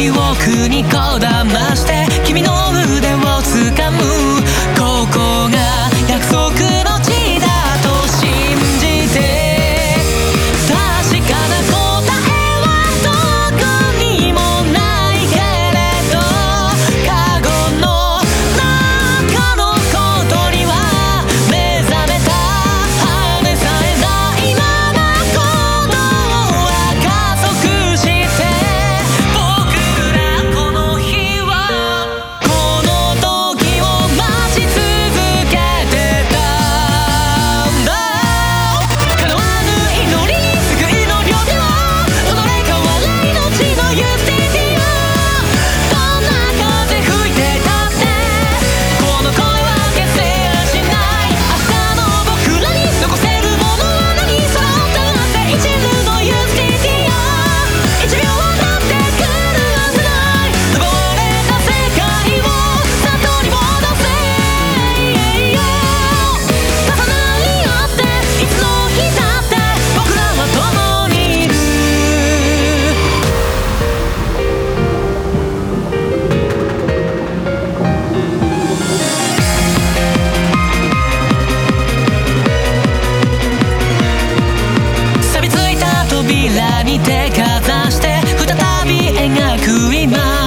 記憶にこだまして君の腕を掴むに手かざして再び描く今